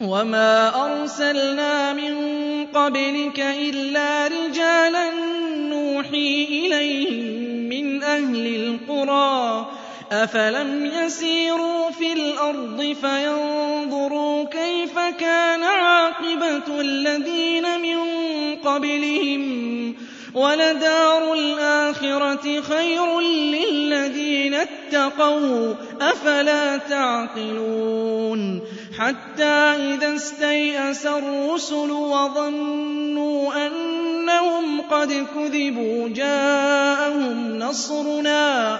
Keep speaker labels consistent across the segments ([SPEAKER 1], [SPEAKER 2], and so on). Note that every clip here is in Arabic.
[SPEAKER 1] وما أرسلنا من قبلك إلا رجالا نوحي إليهم من أهل القرى أفلم يسيروا في الأرض فينظروا كيف كان عاقبة الذين من قبلهم وَلَدَارُ الْآخِرَةِ خَيْرٌ لِّلَّذِينَ اتَّقَوْا أَفَلَا تَعْقِلُونَ؟ حَتَّى إِذَا اسْتَيْأَسَ الرُّسُلُ وَظَنُّوا أَنَّهُمْ قَدْ كُذِبُوا جَاءَهُمْ نَصْرُنَا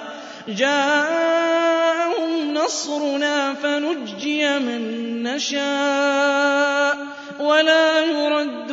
[SPEAKER 1] جاءهم نصرنا فنجي من نشاء ولا يرد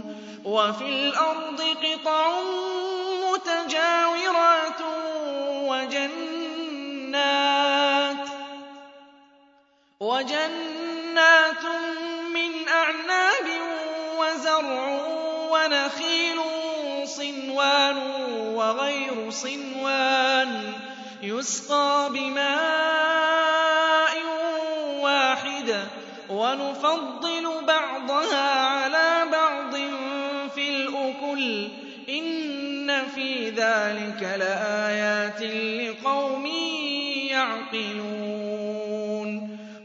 [SPEAKER 1] وفي الأرض قطع متجاورات وجنات وجنات من أعناب وزرع ونخيل صنوان وغير صنوان يسقى بماء واحد ونفضل الْفُلْكَ إِنَّ فِي ذَلِكَ لَآيَاتٍ لِقَوْمٍ يَعْقِلُونَ